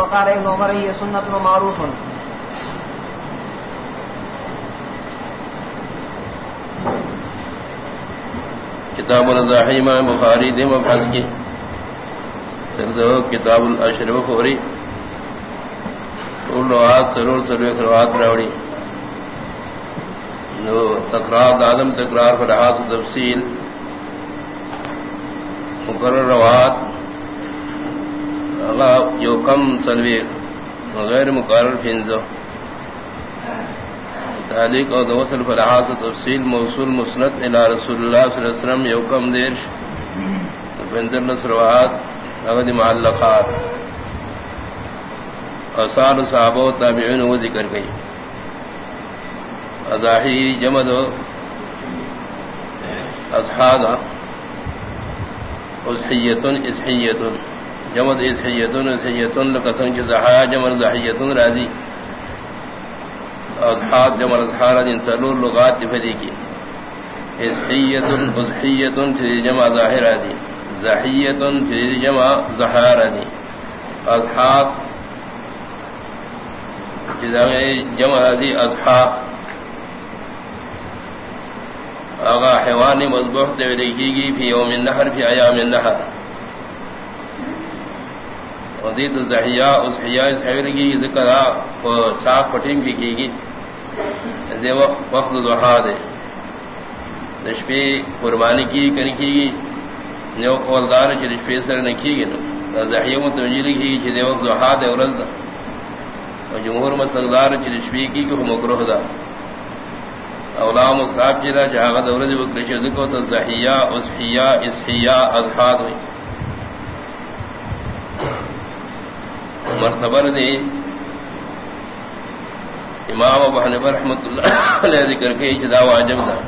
وقال ابن عمر هي سنة معروف کتاب الضاحی امام بخاری دے مبحث کی۔ تردو کتاب الاشرف فوری طول روات سرور سرور روات راوڑی۔ نو تقرار دادم تقرار فرحات تفصیل، مقرر روات یو کم سلوی غیر مقرر فنزو تعلیق اور دوسل فلحاظ تفصیل موصول مسنت الى رسول اللہ صلی اللہ علیہ وسلم، یو کم دیرش فنزر نصروات اغد معلقات۔ اصال صحابہ و تابعین وہ ذکر گئی ازاہی جمد و اصحاد ازحیتن اسحیتن جمد اسحیتن اسحیتن لقسم کی زحایا جمد زحیتن راضی اضحاد جمد اضحار راضی انسلور لغات دفدی کی. اسحیتن اسحیتن فی جمع ظاہر راضی زحیتن فی جمع زحایا راضی اضحاد جمع راضی اضحاد اغا حیوانی مضبوح دیولی کی گی فی یوم النحر فی ایام النحر ودید زحیا اس حیا اس حیر کی ذکر صاف پٹنگ بھی کی گی۔ دے وقت دہا دے۔ نشپی قربانی کی کرنی کی گی۔ نیو قولدار چی نشپی سر نکی گی نا۔ زحیا متوجی لکھی گی چی دے وقت دہا دے ورز دا جمہور مستقدار چی نشپی کی کہ مکروح دا۔ اولا مصاب چی جی دا جہاغت ورز وکرشی ذکر تا زحیا اس حیا اس حیا اضحاد ہوئی۔ مرتبر دے امام ابو حنیفہ رحمۃ اللہ علیہ ذکر کے جدا واجب تھا۔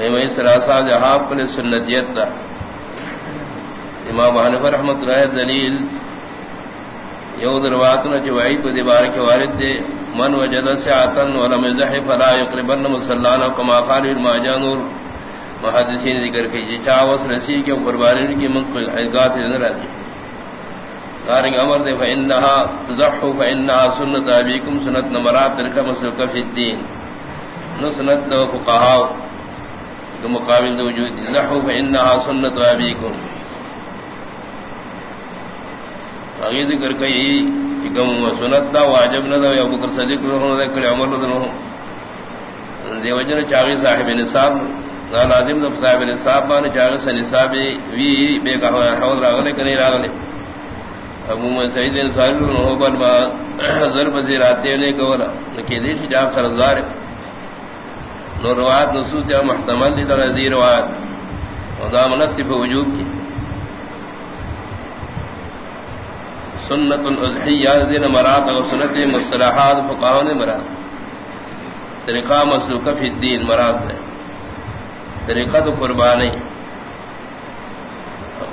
ایمئی سراسا جہاں پر سنتیت تھا امام حنیفہ رحمۃ اللہ دلیل یو دروات نہ چوائی پہ دیوار کے والد دے من وجد سعتن ولم يزح فلا يقربن مصلانا كما قال الماجانور محدثین ذکر کے جی چاوس رسی کے قربانی کی منقل حقات نظر آتی۔ دارنگ امر دے، فإنها تزحو فإنها سنت آبیکم سنت نمرات ترکہ مسلکہ فی الدین نو سنت دو فقہاو دو مقابل دو وجود زحو فإنها سنت آبیکم اگی ذکر کئی کم سنت دا واجب نہ دا، یا بکر صدیق رہو دا کلی عمر رہو دے وجن چاغی صاحب نصاب دا لازم دا صاحب نصاب بانے چاغی سے نصاب وی بے کہا حوض راغلے کنی راغلے۔ ابو سعید انصاری با ضرب زیراتے نے کولا کہ دیش جا نو نصوص محتمل منصف وجوب کی۔ سنت الاضحیہ دین اور سنت مصطلحات فقہاء مراد۔ طریقہ مسلوکہ فی الدین مراد ہے۔ طریقہ تو قربانی۔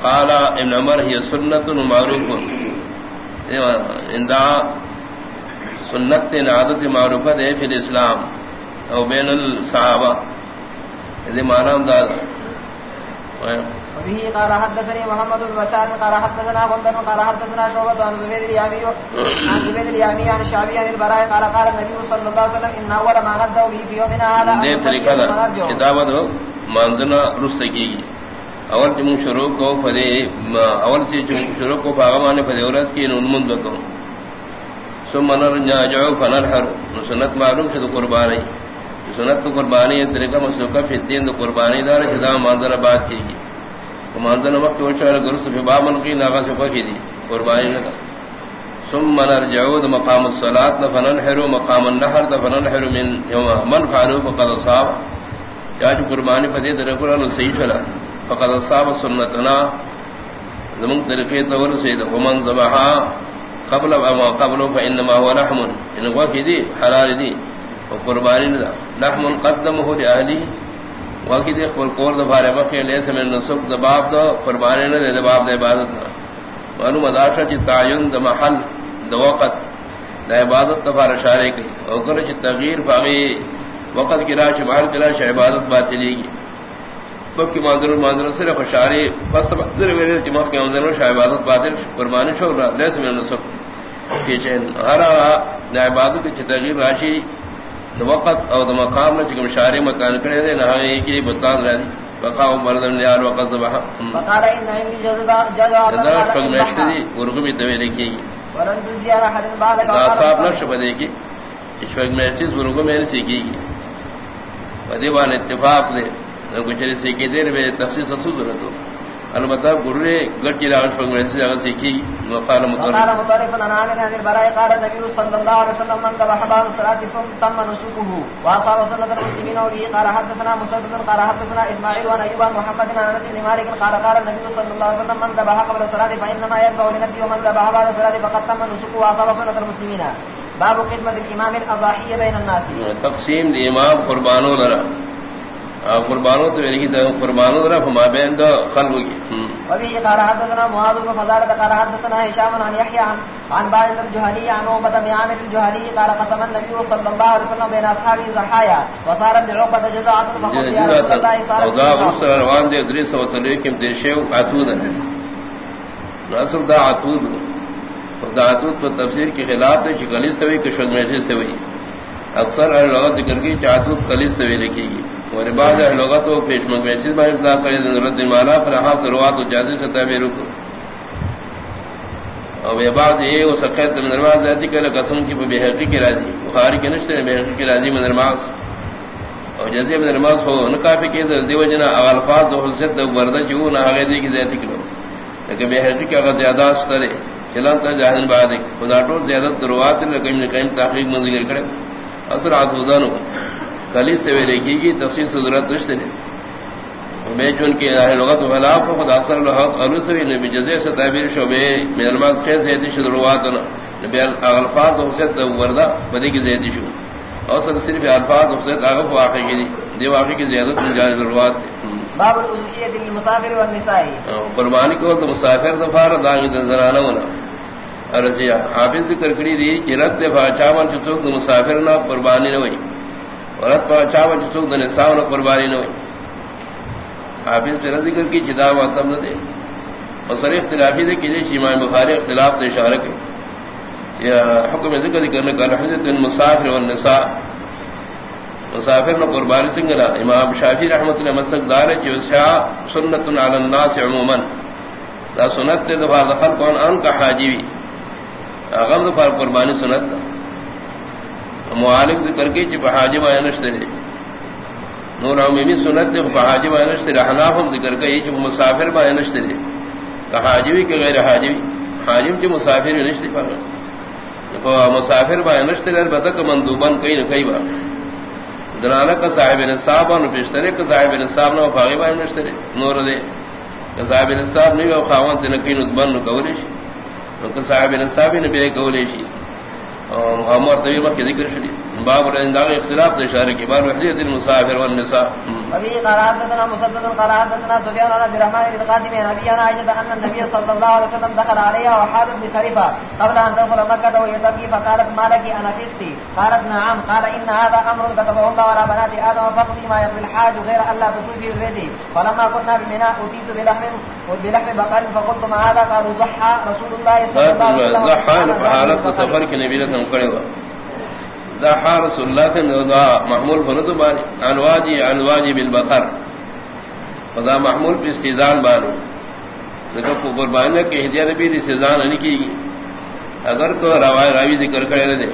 قال ابن عمر هي سنت معروف اندا سنت عادت معروف ہے فی الاسلام او بین الصحابہ۔ یہ معنی ہم داد وبه قال حدثني محمد بن بشار قال حدثنا قال حدثنا شعبة عن زبيد اليامي عن زبيد اليامي عن الشعبي عن البراء قال قال النبي صلى الله عليه وسلم ان اول ما نبدا به في يومنا هذا طریقہ رستگی۔ اول تم شروع کو فدے اول سے شروع کو باغمان فدے ورس کی نمند کو ثم نرجع جو فنرحر سنت معلوم سے قربانی۔ سنت تو قربانی طریقہ مسلوکہ فی الدین تو قربانی دار جدا منظر بات کی گی منظر وقت وچار اچھا گرس فی بامن کی ناغا سے پکی دی۔ قربانی نہ ثم نرجع مقام الصلاة فننحر مقام النحر فننحر من يوم من فعلوا فقد صاب یا جو قربانی فدی در قرآن صحیح چلا فقد صاب سنتنا۔ زمن طریقے طور سید ومن ذبحا قبل ما قبل فانما هو لحم. ان وفي دي، حلال دي وقربان لحم قدمه لاهله وفي دي قول قول ظهر بقي ليس من نسك ذباب دو قربان نے ذباب دے عبادت معلوم اداشا جی تعین د محل، د وقت، د عبادت تفار اشارے کی اور کرے تغییر باغی وقت کی راش مال کی راش عبادت باطلی کی بکی مانزر مانزر صرف اشاری پس بدر ویلی جمع کے منظر شاہ عبادت باطل قربانی شو لیس من نسک کی چین ہر عبادت کی تغییر راشی وقت او مقام نہ چکم شاری مکان کرے دے نہ ہے کہ بتان رہی بقا مرد یار وقت ذبح فقال ان عندي جذبا جذبا جذبا فغمشتي ورغم دوی لکی ورن زیارہ حد بعد کا صاحب نہ شبدے کی اس وقت میں چیز ورغم میں سیکھی گی۔ ودی وان اتفاق دے۔ کچھ سیکھی دے میں تفصیل سسود نہ تو۔ البتہ گرے گٹ کی راش پر سے جگہ سیکھی وقال مطرف انا عامر هذه البراء قال النبي صلى الله عليه وسلم من ذبح بعد الصلاه ثم تم نسكه. واصاب سنه المسلمين وبه قال حدثنا مسدد قال حدثنا اسماعيل وان ايوب محمد بن انس بن مالك قال قال النبي صلى الله عليه وسلم من ذبح قبل الصلاه فانما يتبع لنفسه ومن ذبح بعد الصلاه فقد تم نسكه. واصاب سنه المسلمين. باب قسمه الامام الاضاحيه بين الناس. تقسيم الامام قربانو لرا۔ قربانوں تو میری قربانوں طرف ما بین دو خلق کی وبه قال حدثنا معاذ بن فضالة قال حدثنا هشام عن يحيى عن عن بعض الجهني عن عقبة بن عامر الجهني قال قسم النبي صلى الله عليه وسلم بين اصحابه زحايا وصارت لعقبة جزاعة فقل يا رسول الله صارت وضع رسل روان دي ادريس وطليكم ترشيو عتودا رسل دا عتود دا عتود پر تفسیر کی خلاف دے چھ گلیس توی کشود محسیس توی اکثر لغت ذکر کی چھ عتود گلیس توی لکھی گی اور بعض لوگا تو پیش مغویسی میں اطلاع کرے ضرورت مالا پر ہاں سروات و جازی سے تابع رکو اور یہ بعض یہ وہ سقیت میں رہتی کہ قسم کی بے حقی کی راضی بخاری کے نشتے بے حقی کی راضی میں نماز اور جزی میں نماز ہو نہ کافی کی دیو جنا الفاظ و حلصت وردہ جو نہ آگے دی کی زیادتی کرو۔ لیکن بے حقی کا زیادہ سترے چلان تا جاہن بعد خدا ٹول زیادہ دروات لکیم نے کہیں تحقیق میں ذکر کرے اثر آدھوزانو کلی سے دیکھی گی تفصیل سے ضرورت رشتے نے میں چون کے لغت خلاف خود اکثر الحق الوسوی نبی جزے سے تعبیر شعبے من الماس خیر سے دیش ضرورات نبی الفاظ حسیت وردہ بدی کی زیادی شو۔ اور سر صرف الفاظ حسیت آغف واقع کی دی واقع کی زیادت من جاری ضرورات باب الوزیت للمسافر والنسائی قربانی کو تو مسافر دفار داغی زنانہ ہونا۔ ارزیہ حافظ ذکر کری دی جرت دفاع چاون چسوک مسافر نہ قربانی نہ ہوئی۔ عورت پر چاو چسوک دن نساو نہ قربانی نہ ہوئی حافظ پر ذکر کی جدا واتم نہ دے۔ اور سر اختلافی دے کہ جیش امام بخاری اختلاف دے اشارہ کے۔ یا حکم ذکر کرنے کا حضرت المسافر والنساء مسافر نہ قربانی سنگنا امام شافی رحمۃ اللہ مسک دار جو سنت علی الناس عموما۔ دا سنت دے دفعہ دخل کون؟ ان کا حاجی بھی۔ اغم دفعہ قربانی سنت دا۔ معالک ذکر کے چپ حاجب آئنش سے نور عمومی سنت دے حاجب آئنش سے رحناف ہم ذکر کے یہ چپ مسافر بائنش سے کہ حاجبی کے غیر حاجبی حاجب جو مسافر نش دے پاگا مسافر بائنش سے بتک مندوبن کئی نہ کئی بار زنانہ کا صاحب نصاب اور پیشترے کا صاحب نصاب نہ فاغی بائنش سے نور دے کہ صاحب نصاب نہیں وہ خاون تے نہ کئی ندبن کولیش نو صاحب نصاب نے بے کولیشی امر طویل وقت ذکر شدی باب الانزاغ اختلاف اشارے کی بار وحدیت المسافر والنساء. ابھی قرات دنا مسدد قرات دنا سفیان عن عبد الرحمن القاسم عن ابي انا عائشہ ان النبي صلى الله عليه وسلم دخل عليها وحارب بسرفه قبل ان تدخل مكه ويتبكي فقالت ما لك انا فستي قالت نعم. قال ان هذا امر كتبه الله على بنات ادم فقضي ما يقضي الحاج غير الا تطوفي بالبيت فلما كنا بمنى اتيت بلحم بلحم بقر فقلت ما هذا؟ قالوا ضحى رسول الله صلى الله عليه وسلم. ضحى حالت سفر کے نبی نے کرے گا رسول اللہ سے نودا محمول فرد بانی. انواجی انواجی بالبخر خدا محمول پہ استیزان بانی. لیکن قربانی کے ہدیہ نبی استیزان نہیں کی گی. اگر تو روای راوی ذکر کرے دے.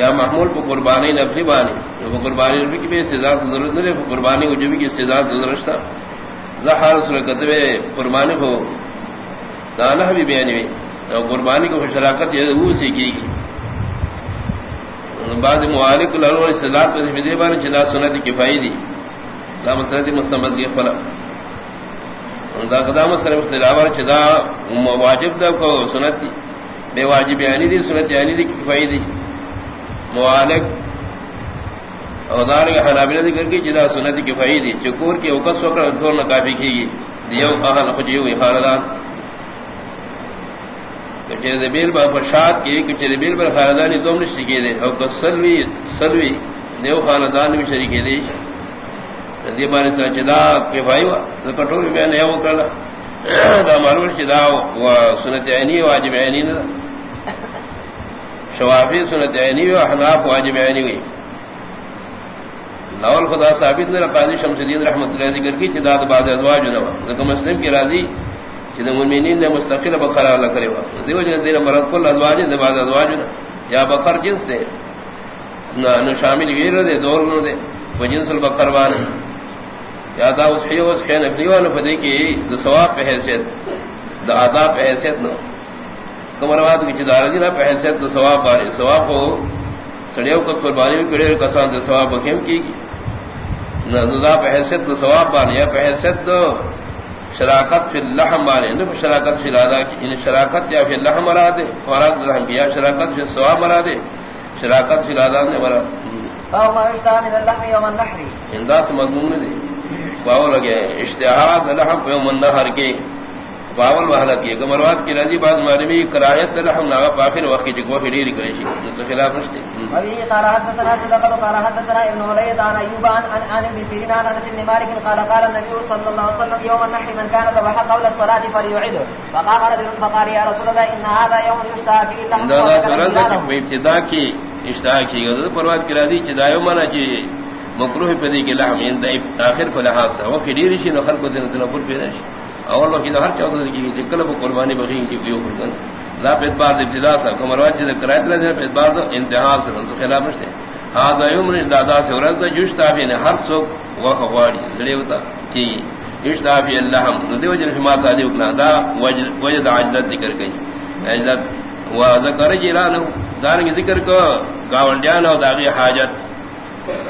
یا محمول پہ قربانی نفلی بانی. وہ قربانی نبی کی بھی استیزان کی ضرورت نہیں ہے قربانی وجوبی کی استیزان کی ضرورت تھا زحا رسول کتبے قربانی کو. دانا بھی بیانی ہوئی. قربانی کو شراکت یہ وہ سیکھی گی. بعض معالک لرو استدلال پر دے بارے چلا سنت کفائی دی۔ دا مسنت مستمد کی فلا دا قدام سره اختلاف چدا واجب دا کو سنت دی۔ بے واجب یعنی دی، سنت یعنی دی کفائی دی۔ معالک او دار کے حنابلہ ذکر کی چدا سنت کفائی دی۔ چکور کی اوقات سوکر تھور نہ کافی کی دیو اہل خجیو خاندان کچے بیل با فرشاد کی کچے بیل پر خاندانی دوم نشتی کے دے۔ او کسلوی سلوی دیو خاندان بھی شریک دے۔ دی بانی سا چدا کے بھائی وا کٹوری میں نے وہ کرنا دا معلوم چدا و سنت عینی واجب عینی نہ شوافی سنت عینی و احناف واجب عینی ہوئی لاول خدا ثابت نے قاضی شمس الدین رحمۃ اللہ ذکر کی چدا بعض ازواج نہ ذکر مسلم کی راضی چدا مومنین نے مستقل بقرہ اللہ کرے وا. دیو جن دین مرد کل ازواج نے بعض ازواج یا بقر جنس دے. نہ شامل ویر دے، دور نہ دے. وجنس البقر وان یا دا اس حیو اس خین افلیوان فدی کی دا ثواب پہ حیثیت، دا آداب پہ حیثیت نو. کمرواد کی چدار دی نا پہ حیثیت دا ثواب باری ثواب ہو، سڑیو کت قربانی بھی کڑیر کسان دا ثواب بکیم کی گی. دا پہ حیثیت دا ثواب باری یا پہ حیثیت دا شراکت فی اللحم باری اندر شراکت فی الادا کی ان شراکت یا فی اللحم مرا دے دا رحم یا شراکت فی ثواب مرا دے شراکت فی الادا نے مرا۔ ما يشتهى من اللحم يوم النحر۔ انداز مضمون دے۔ باول لگے اشتہاد لحم من نہر کے۔ باول وحل کی کمروات کی رضی بعض معلومی کراہت لحم نہ آخر وقت کی وہ ڈیری کرے شی۔ تو خلاف نشتے۔ ابھی قال حدثنا صدقه قال حدثنا ابن وليد عن ايوب عن عن ابن سيرين عن انس بن مالك قال قال النبي صلى الله عليه وسلم يوم النحر من كان ذبح قبل الصلاه فليعد فقام رجل فقال يا رسول الله ان هذا يوم يشتهى فيه اللحم دا سرند کی ابتدا کی اشتہا کی گئی پروات کی رضی چدایو منا چی مکروہ پدی کے لحم ان آخر کو لحاظ وہ کھڑی رشی نو خلق دین پر پیدا شي اور لو کی ہر چاہتا کی کہ کلب قربانی بغی کی کیو فرغن لا پید بار ابتدا سا کمروات چ کرایت نہ پید بار انتہا سے ان خلاف نشتے۔ ہاں یوم دادا سے ورز جوش تابی نے ہر سو وہ خواڑی لڑے ہوتا کی۔ جوش تابی اللحم ندیو جن ما تا دیو کنا دا وجد عجلت ذکر گئی عجلت، و ذکر جیران دارنگ ذکر کو گاونڈیان اور داغی حاجت۔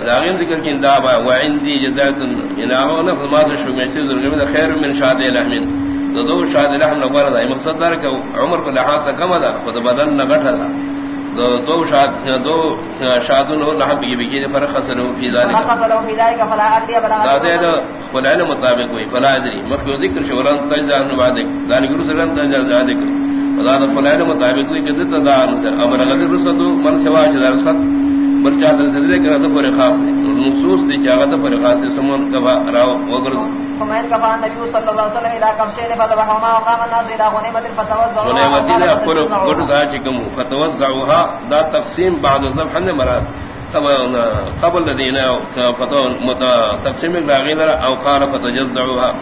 داغین ذکر کی اندابا وعندی جزایت انہو نفس مات شو میں سیز رجمد خیر من شاد لحمن دو دو شاد لحم نقوانا دا مقصد دار کہ عمر کو لحاظ کم دا خود بدن نگٹھا دا. دو دو شاد دو شادن اور لحم بگی بگی فرق خسر فی ذالک. دا دے دا خلائن مطابق ہوئی فلا ادری مخیو ذکر شوران تجزان نبادک دانی گرو سران تجزان ذالک فلا دا خلائن مطابق ہوئی کہ دتا دا امر غدر رسدو من سوا جدار خط. در سجدے کرا تو پر خاص ہے۔ نصوص دی جاگت پر خاص ہے۔ سمون کبا راو وگرز۔ فمن كفى النبي صلى الله عليه وسلم الى كبشين فذبحهما وقام الناس الى غنيمه فتوزعوا اقر قد ذا چکم فتوزعوها ذا تقسیم بعد نے مراد۔ قبل الذين فتو تقسیم الباغين او قال فتجزعوها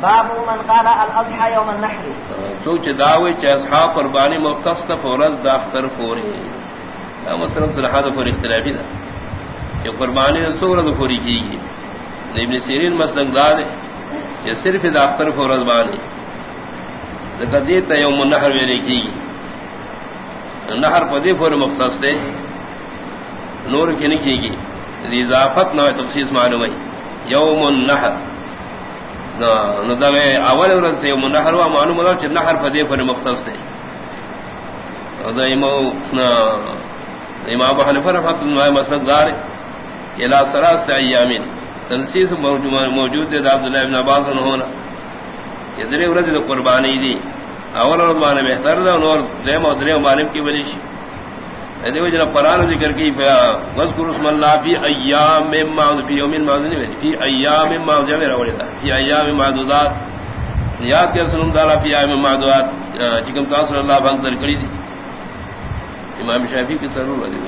باب من قال الاضحى يوم النحر۔ سوچ داوی چ اصحاب قربانی مختص فورز داختر فوری مسلم صلاحات پر اختلافی تھا یہ قربانی سورت پوری کی گئی ابن سیرین مسلک داد ہے یہ صرف داختر کو رزبانی قدیت یوم نہر ویلے کی گئی نہر پدی پور مختص تھے نور کی نہیں کی گئی اضافت نہ تفصیص معلوم ہے یوم النحر. اول ورد سے یوم النحر ہوا معلوم ہوا کہ نہر پدی پور مختص تھے امام حنیفہ رحمۃ اللہ مسلک دار الى سراس ایامین۔ تنسیس موجود ہے عبداللہ ابن عباس نے ہونا یہ درے ورد تو قربانی دی اول اور رضوان بہتر دا اور دیم اور درے مالم کی وجہ سے ادے وجہ قرآن ذکر کی وذکر اسم اللہ فی ایام معدود فی یوم معدود نہیں فی ایام معدود میرا وجہ فی ایام معدودات۔ یاد کر سنم تعالی فی ایام معدودات چکم تاثر اللہ بھنگ در کری دی۔ امام شافی کی ضرور وجہ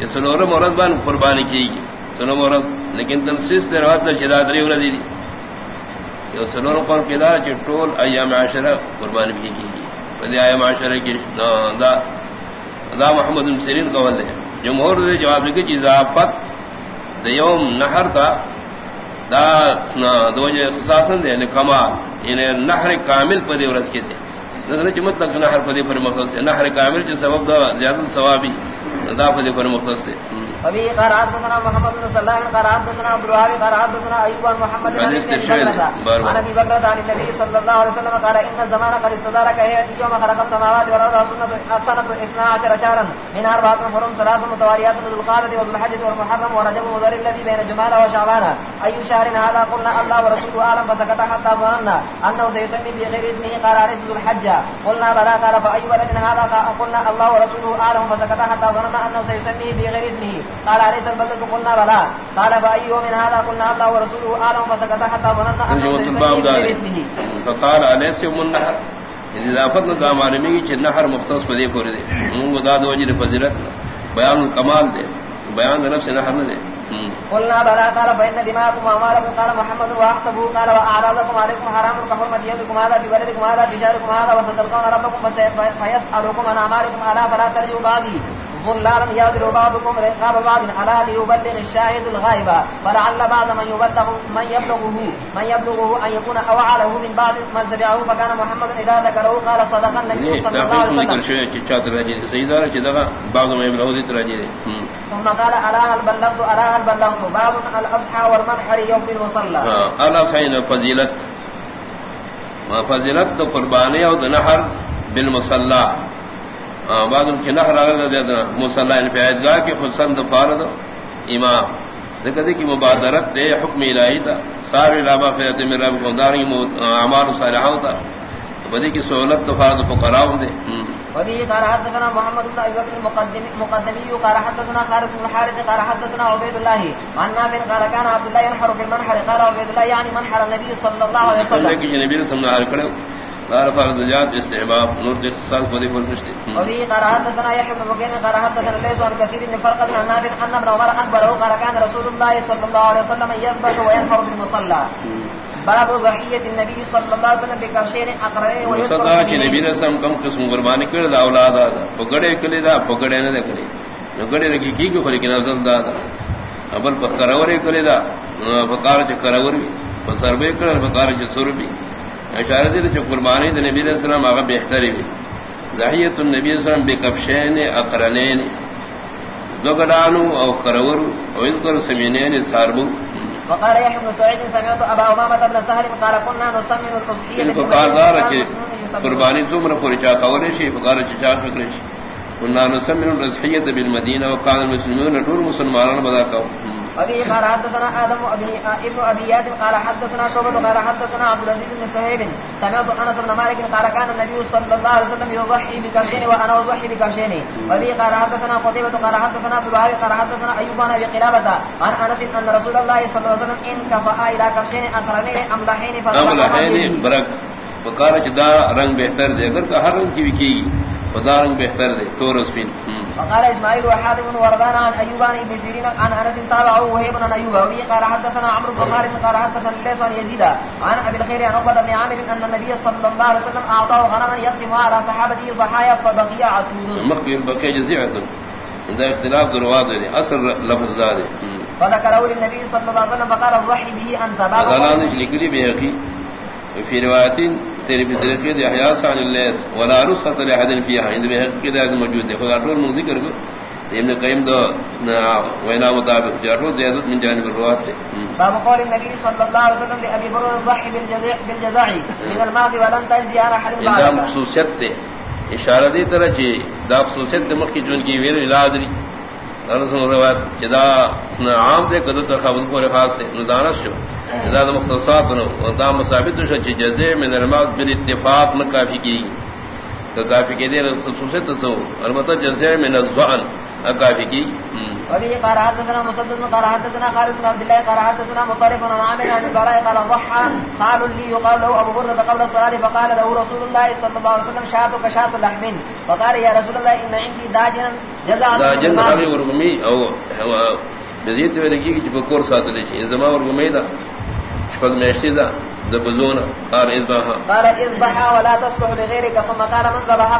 یہ سنور مورز بان قربانی کی گی سنو مورز لیکن تنسیس دے روات دا چدا دری ورہ دی یہ سنور قرم کی دارا چی ٹول ایام عشرہ قربانی بھی کی گی فدی ایام عشرہ کی دا دا دا محمد سرین قول دے جمہور دے جواب لکھے چیز آفت دا یوم نحر تا، دا دو وجہ خصاصن دے لکمال یعنی نحر یعنی کامل پدی ورز کی دے نظر چی مطلق نحر پدی پر مخصوص ہے نحر کامل چی سبب دا زیادہ ثوابی. دا پر مخصوص ہے ابھی قرات دنا محمد صلی اللہ علیہ قرات دنا ابو الوهاب قرات دنا ایوب محمد بن ابي بکر عن النبي صلى الله عليه وسلم قال ان الزمان قد استدارك هي يوم خلق السماوات والارض السنه 12 شهرا. من اربعه حرم ثلاث متواليات ذو القعده والحج والمحرم ورجب وذر الذي بين جمال وشعبان. اي شهر هذا؟ قلنا الله ورسوله اعلم فسكت حتى ظننا انه سيسمي بغير اسمه قال الحج قلنا بلى قال فاي ولد هذا؟ قلنا الله ورسوله اعلم فسكت حتى ظننا انه سيسميه بغير اسمه قال اليس البلد قلنا بلى قال فاي من هذا قلنا الله ورسوله اعلم فسكت حتى ظننا انه سيسميه بغير اسمه فقال اليس يوم النهر اضافت دا معلومی کی نہر مختص پدے پورے دے۔ منگو داد وجر فضیلت۔ بیان الکمال دے۔ بیان نفس نہر نہ دے۔ قلنا بلا قال فإن دماءكم وأموالكم قال محمد وأحسبه قال وأعراضكم عليكم حرام كحرمة يومكم هذا في بلدكم هذا في شهركم هذا وستلقون ربكم فيسألكم عن أعمالكم ألا فلا ترجوا بعدي ظلالا يضرب بعضكم رقاب بعض على ليبلغ الشاهد الغائب فلعل بعض من يبلغ من يبلغه من يبلغه ان يكون اوعله من بعض من تبعه. فكان محمد اذا ذكره قال صدق النبي صلى الله عليه وسلم. بعض ما يبلغه ثم قال الا هل بلغت الا هل بلغت؟ باب والمنحر يوم المصلى. الا سين فضيلت ما فضيلت قربانيه او نحر بالمصلى بعض کی نہ مسلح انفیادگاہ کی خودسند فارد امام. دیکھتے کہ مبادرت دے حکم الہی تھا سارے لابا فیت میں رب خدار امار صالحہ ہوتا بدی کی سہولت تو فارد فقراء دے وبه قال حدثنا محمد بن ابي بكر المقدمي مقدمي قال حدثنا خالد بن الحارث قال حدثنا عبيد الله عن نافع قال كان عبد الله ينحر في المنحر قال عبيد الله يعني منحر النبي صلى الله عليه وسلم قال فرض جات استحباب نور دي اختصاص بدي كل مشتي وفي قراءة حدثنا يحيى بن بكير قال حدثنا ليس عن كثير من فرقة عن نافع أن ابن عمر أخبره قال كان رسول الله صلى الله عليه وسلم يذبح وينحر بالمصلى. باب ضحية النبي صلى الله عليه وسلم بكبشين أقرنين ويذكر صدا کہ نبی نے سم کم قسم قربانی کر اولاد دا پکڑے کلی دا پکڑے نہ کلی نگڑے رکی کی کو فرق نظر دا دا۔ ابل پکڑے کلی دا۔ پکار چ کرور بھی پسربے کر پکار چ سر بھی اشارہ دے جو قربانی دے نبی علیہ السلام آگا بہتری بھی ظاہیت النبی علیہ السلام بے کفشین اقرنین دو گڑانو او قرور او اذکر سمینین ساربو وقال يحيى بن سعيد سمعت ابا امامه بن سهل قال كنا نسمن الاضحيه فقال دار کہ قربانی تمر پوری چا کورے شی فقال چا فکر شی كنا نسمن الاضحيه بالمدينه وقال المسلمون دور مسلمانان بدا کہ ابي قال حدثنا ادم ابن ابن ابي ياسر قال حدثنا شعبة قال حدثنا عبد العزيز بن صهيب سمعت انس بن مالك قال كان النبي صلى الله عليه وسلم يضحي بكبشين وانا اضحي بكبشين وابي قال حدثنا قتيبة قال حدثنا الوهاب قال حدثنا ايوب بن ابي قلابة عن انس ان رسول الله صلى الله عليه وسلم ان كفى الى كبشين اقرنين املحين فاملحين برك وقال جدا رنگ بہتر دے. اگر ہر رنگ کی وکی خدا رنگ بہتر دے تو رسپین وقال اسماعيل وحاتم بن وردان عن ايوب بن ابن سيرين عن انس تابعه وهي بن ايوب وهي قال حدثنا عمرو بن خالد قال حدثنا ليس عن يزيد عن ابي الخير عن عقبه بن عامر ان النبي صلى الله عليه وسلم اعطاه غنما يقسم على صحابته ضحايا فبقي عتود مخبر بقي جزيعه عند اختلاف درواد اصل لفظ ذلك فذكره للنبي صلى الله عليه وسلم فقال ضحي به انت باب قال نجل لكلي بهقي في روايات تیرے بھی ذکر دے احیاء سان اللیس ولا رسخت لحد فیہا اند میں حق کدا موجود ہے خدا طول من ذکر کو ابن قیم دو وینا مطابق جارو زیادت من جانب الروات دے۔ باب قول النبی صلی اللہ علیہ وسلم لے ابی برد الضحی بالجزاعی من الماض ولن تجزی آنا حلم بعد. دا مخصوصیت دے۔ اشارہ دی طرح چی دا خصوصیت دے مخی جن کی ویر الادری رسول روایت جدا عام دے قدرت خبر کو خاص دے ندانس شو۔ زاد مختصات نو دا شو جزے میں نرمات بال اتفاق نہ کافی کی تو کافی کے دے خصوصیت تو البتہ جزے میں نزعن کافی کی۔ وبه قال حدثنا مسدد قال حدثنا خالد بن عبد الله قال حدثنا مطرف بن عامر عن البراء قال ضحى قال لي يقال له ابو برده قبل الصلاه فقال له رسول الله صلى الله عليه وسلم شاتك شات لحم. فقال يا رسول الله ان عندي داجن جزاء داجن هذه ورغمي او بزيت ولكي کہ بکور ساتھ لے زما دا. شفق میشتی دا دبزون قال اذبحا قال اذبحا ولا تصبح لغيرك ثم قال من ذبحا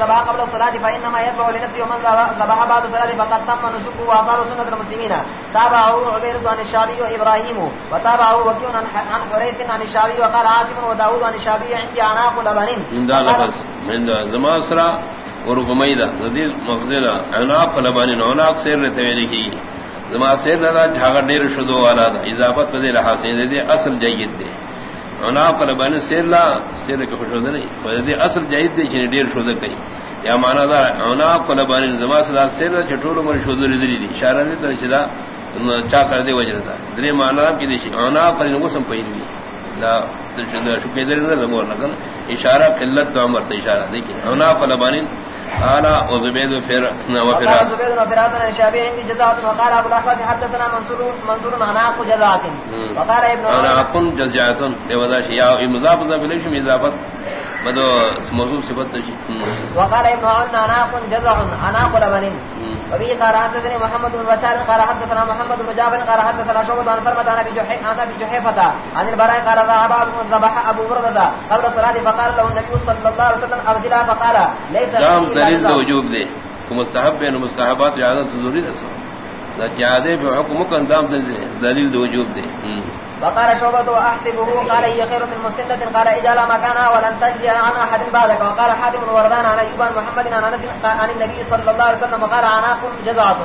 ذبحا قبل الصلاة فإنما يذبح لنفسه ومن ذبحا بعد الصلاة فقد تم نسكه وأصاب سنة المسلمين. تابعه عبيد عن الشعبي وإبراهيم وتابعه وكيون عن حريث عن الشعبي وقال عاصم وداود عن الشعبي عندي عناق لبن من دا لفظ من دا زمان سرا ورقميدا نذير مفضلة عناق لبن عناق سير لتويلي کی زما سے نہ جھاگا ڈیر شدو والا دا. اضافت پدے رہا سے دے اصل جید دے. انا قلبان سیر لا، سیر کے خوش ہوتے نہیں دے اصل جید دے چنے ڈیر شدو کئی. یا مانا دا انا قلبان زما سے سیر چٹول مر شدو ردری دی. اشارہ دے تے چدا چا کر دے وجہ دا. درے مانا کی دی انا پر نو سم پئی لا شکر در نہ مور نہ اشارہ قلت عمر تے اشارہ دیکھیں انا قلبان قال وزبيد وفر وقال زبيد وفراس عن الشافعي عندي جزاعة وقال ابو الاحوص حدثنا منصور منصور عن عاق جزاعة وقال ابن انا عاق جزاعة لوذا شيء مضاف ذا بليش اضافه بدو موضوع صفت شيء وقال ابن عون عناق جزع عناق لبن وبه قال حدثني محمد بن بشار قال حدثنا محمد بن جابر قال حدثنا شعبة عن سلمة عن ابي جحيفة عن ابي جحيفة عن البراء قال ذهب ابو ذبح ابو بردة قبل الصلاة فقال له النبي صلى الله عليه وسلم ابدلا فقال ليس دام دليل وجوب دے. مستحب بين مستحبات زیادہ ضروری ہے نہ زیادہ حکم کن دام دلیل وجوب دے. وقال شعبة وأحسبه قال هي خير من مسنة قال إجالة مكانها ولن تجزي عن أحد بعدك. وقال حاتم الوردان عن أيوبان محمد عن أنس عن النبي صلى الله عليه وسلم، وقال عناكم جزعة